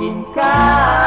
Mungkinkah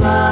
my